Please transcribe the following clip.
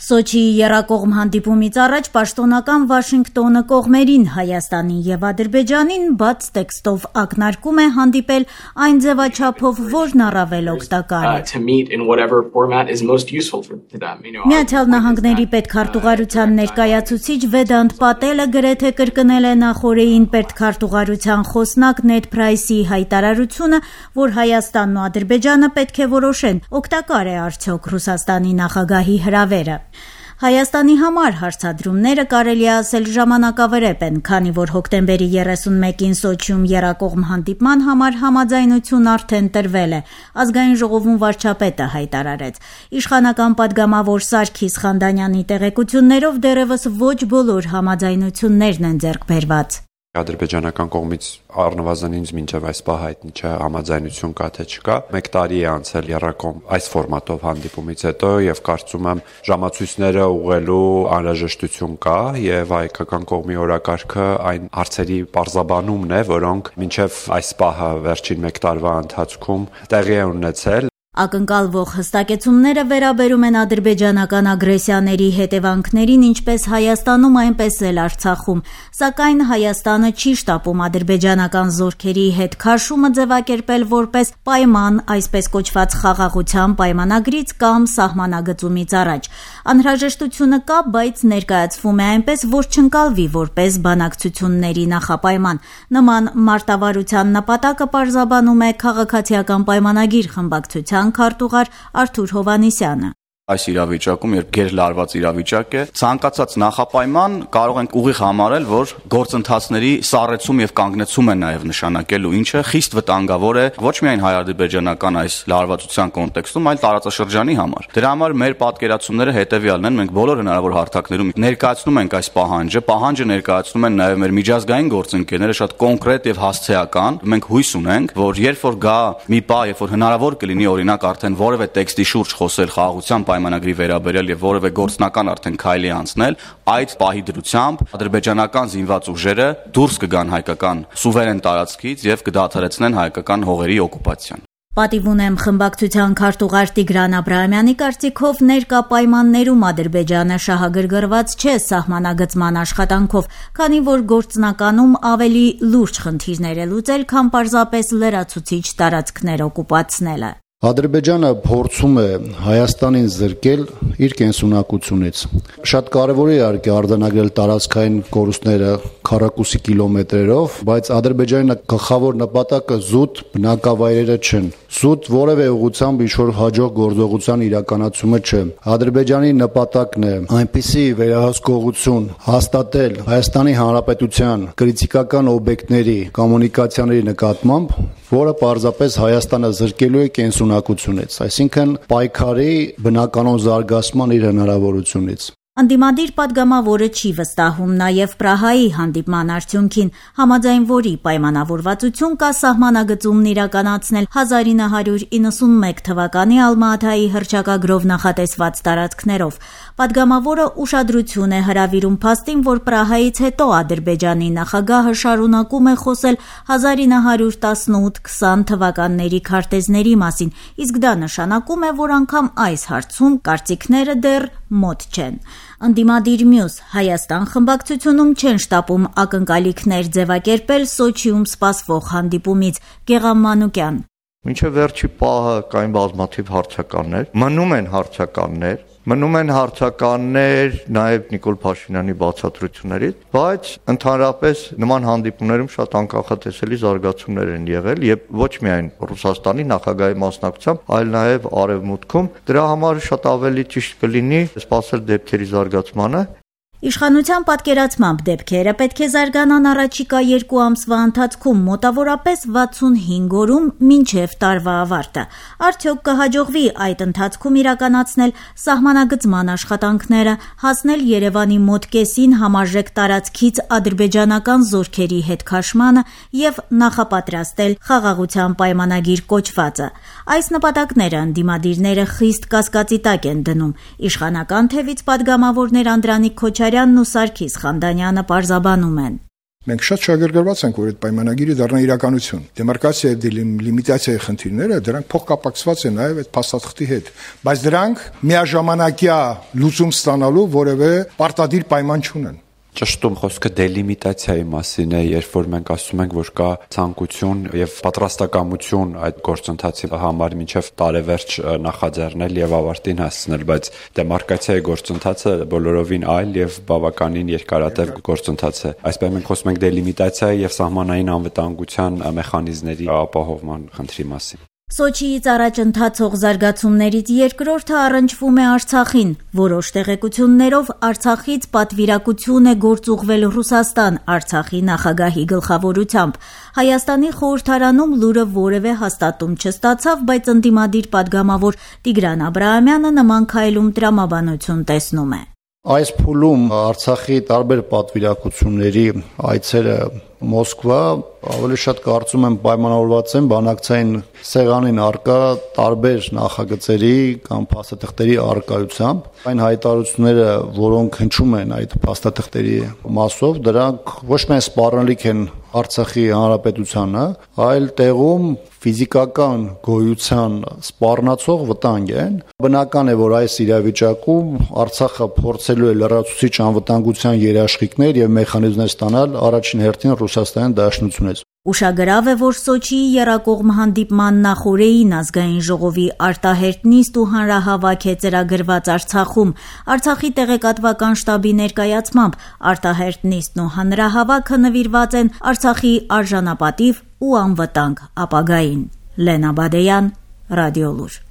Սոչիի երակողմ հանդիպումից առաջ պաշտոնական Վաշինգտոնը կողմերին Հայաստանին եւ Ադրբեջանին բաց տեքստով ակնարկում է հանդիպել այն ձևաչափով, որն առավել օգտակար է։ Միացյալ Նահանգների պետքարտուղարության ներկայացուցիչ Վեդանտ Պատելը գրեթե կրկնել է նախորդին պետքարտուղարության խոսնակ Նեդ Փրայսի հայտարարությունը, որ Հայաստանն ու Ադրբեջանը պետք է որոշեն՝ օգտակար է արդյոք Ռուսաստանի նախագահի հրավերը։ Հայաստանի համար հարցադրումները կարելի է ասել ժամանակավրեպ են, քանի որ հոկտեմբերի 31-ին Սոչիում երակողմ հանդիպման համար համաձայնություն արդեն տրվել է, ազգային ժողովում վարչապետը հայտարարեց։ Իշխանական падգամավոր Սարգիս Խանդանյանի տեղեկություններով դեռևս ոչ բոլոր համաձայնություններն են ձեռք բերված ադրբեջանական կողմից առնվազն ինձ մինչև այս պահ հայտնի չէ համաձայնություն կա թե չկա։ Մեկ տարի է անցել Երակոմ այս ֆորմատով հանդիպումից հետո եւ կարծում եմ ժամացույցները ուղղելու անհրաժեշտություն կա եւ հայկական կողմի օրակարգը այն հարցերի parzabanumն է, որոնք մինչև այս պահը վերջին 1 տարվա ընթացքում տեղի է ունեցել Ակնկալվող հստակեցումները վերաբերում են ադրբեջանական ագրեսիաների հետևանքներին ինչպես Հայաստանում, այնպես էլ Արցախում, սակայն Հայաստանը չի շտապում ադրբեջանական զորքերի հետ քաշումը ձևակերպել որպես պայման այսպես կոչված խաղաղության պայմանագրից կամ սահմանագծումից առաջ։ Անհրաժեշտությունը կա, բայց ներկայացվում է այնպես, որ չընկալվի որպես բանակցությունների նախապայման։ Նման մարտավարության նպատակը պարզաբանում է քաղաքացիական պայմանագիր խմբակցության քարտուղար Արթուր Հովանիսյանը այս իրավիճակում, երբ գերլարված իրավիճակ է, ցանկացած նախապայման կարող ենք ուղիղ համարել, որ գործընթացների սառեցում եւ կանգնեցում է նաեւ նշանակելու, ինչը խիստ վտանգավոր է ոչ միայն հայ-ադրբեջանական այս լարվածության կոնտեքստում, այլ տարածաշրջանի համար։ Դրա համար մեր պատկերացումները հետեւյալն են, մենք բոլոր հնարավոր հարթակներում ներկայացնում ենք այս պահանջը, պահանջը ներկայացնում են նաեւ մեր միջազգային գործընկերները շատ կոնկրետ եւ հասցեական։ Մենք հույս ունենք, որ երբ որ գա մի պահ, երբ որ հնարավոր կլինի օրինակ արդեն որևէ տեքստի շուրջ խոսել խաղաղության պայմանագրի վերաբերյալ եւ որևէ գործնական արդեն քայլի անցնել, այդ պահի դրությամբ ադրբեջանական զինված ուժերը դուրս կգան հայկական սուվերեն տարածքից եւ կդադարեցնեն հայկական հողերի օկուպացիան։ Պատիվ ունեմ խմբակցության քարտուղար Տիգրան Աբ รา համյանի կարծիքով ներկա պայմաններում Ադրբեջանը շահագրգռված չէ սահմանագծման աշխատանքով, քանի որ գործնականում ավելի լուրջ խնդիրներ է լուծել, քան պարզապես լրացուցիչ տարածքներ օկուպացնելը։ Ադրբեջանը փորձում է Հայաստանին զրկել իր կենսունակությունից։ Շատ կարևոր է իհարկե արձանագրել տարածքային կորուստները քառակուսի կիլոմետրերով, բայց Ադրբեջանի գլխավոր նպատակը զուտ բնակավայրերը չեն։ Զուտ որևէ ուղղությամբ ինչ որ հաջող գործողության իրականացումը չէ։ Ադրբեջանի նպատակն է այնպիսի վերահսկողություն հաստատել Հայաստանի Հանրապետության քրիտիկական օբյեկտների կոմունիկացիաների նկատմամբ, որը պարզապես Հայաստանը զրկելու է կենսունակությունից, այսինքն պայքարի բնականոն զարգացման իր հնարավորությունից։ Ընդդիմադիր падգամավորը չի վստահում նաև Պրահայի հանդիպման արդյունքին, համաձայն որի պայմանավորվածություն կա սահմանագծումն իրականացնել 1991 թվականի Ալմաաթայի հրճակագրով նախատեսված տարածքներով։ Падգամավորը ուշադրություն է հրավիրում փաստին, որ Պրահայից հետո Ադրբեջանի նախագահը շարունակում է խոսել 1918-20 թվականների քարտեզների մասին, իսկ դա նշանակում է, որ անգամ այս հարցում կարծիքները դեռ մոտ չեն։ Անդիմադիր մյուս Հայաստան խմբակցությունում չեն շտապում ակնկալիքներ ձևակերպել Սոչիում սպասվող հանդիպումից Գեղամ Մանուկյան Մինչև վերջի պահը կային բազմաթիվ հարցականներ, մնում են հարցականներ, մնում են հարցականներ նաև Նիկոլ Փաշինյանի բացատրություններից, բայց ընդհանրապես նման հանդիպումներում շատ անկախատեսելի զարգացումներ են եղել եւ ոչ միայն Ռուսաստանի նախագահի մասնակցությամբ, այլ նաև արևմուտքում։ Դրա համար շատ ավելի ճիշտ կլինի սпасել դեպքերի զարգացմանը Իշխանության պատկերացմամբ դեպքերը պետք է զարգանան առաջիկա երկու ամսվա ընթացքում մոտավորապես 65 օրում մինչև տարվա ավարտը։ Արդյոք կհաջողվի այդ ընթացքում իրականացնել սահմանագծման աշխատանքները, հասնել Երևանի մոտ կեսին համարժեք տարածքից ադրբեջանական զորքերի հետ քաշմանը եւ նախապատրաստել խաղաղության պայմանագիր կոչվածը։ Այս նպատակները ընդդիմադիրները խիստ կասկածի տակ են դնում։ Իշխանական թևից падգամավորներ Անդրանիկ Քոչարյանը Քոչարյանն ու Սարգիս Խանդանյանը պարզաբանում են. Մենք շատ շահագրգռված ենք, որ այդ պայմանագիրը դառնա իրականություն։ Դեմարկացիա եւ դելիմիտացիայի խնդիրները դրանք փոխկապակցված են նաեւ այդ փաստաթղթի հետ, բայց դրանք միաժամանակյա լուծում ստանալու որևէ պարտադիր պայման չունեն ճշտում խոսքը դելիմիտացիայի մասին է, երբ որ մենք ասում ենք, որ կա ցանկություն եւ պատրաստակամություն այդ գործընթացի համար մինչեւ տարեվերջ նախաձեռնել եւ ավարտին հասցնել, բայց դեմարկացիայի գործընթացը բոլորովին այլ եւ բավականին երկարատև գործընթաց է։ Այսպես մենք խոսում ենք դելիմիտացիայի եւ սահմանային անվտանգության մեխանիզմների ապահովման խնդրի մասին։ Սոչիից առաջ ընթացող զարգացումներից երկրորդը առնչվում է Արցախին։ Որոշ տեղեկություններով Արցախից պատվիրակություն է գործուղվել Ռուսաստան Արցախի նախագահի գլխավորությամբ։ Հայաստանի խորհրդարանում լուրը որևէ հաստատում չստացավ, բայց ընդդիմադիր падգամավոր Տիգրան Աբրահամյանը նման քայլում տրամաբանություն տեսնում է։ Այս փուլում Արցախի տարբեր պատվիրակությունների այցերը Մոսկվա ավելի շատ կարծում եմ պայմանավորված են բանակցային սեղանին արկա տարբեր նախագծերի կամ փաստաթղթերի արկայությամբ այն հայտարարությունները, որոնք հնչում են այդ փաստաթղթերի մասով, դրանք ոչ միայն սպառնալիք են Արցախի հանրապետությանը, այլ տեղում ֆիզիկական գոյության սպառնացող վտանգ են։ Բնական է, որ այս իրավիճակում Արցախը փորձելու է լրացուցիչ անվտանգության երաշխիքներ եւ մեխանիզմներ ստանալ առաջին հերթին Ռուսաստանի Դաշնությունից։ Ուշագրավ է, որ Սոչիի երակողմ հանդիպման նախորեին ազգային ժողովի արտահերտ նիստ ու հանրահավաք է ծրագրված Արցախում։ Արցախի տեղեկատվական շտաբի ներկայացմամբ արտահերտ նիստն ու հանրահավաքը նվիրված են Արցախի արժանապատիվ ու անվտանգ ապագային։ Լենա Բադեյան, Ռադիոլուր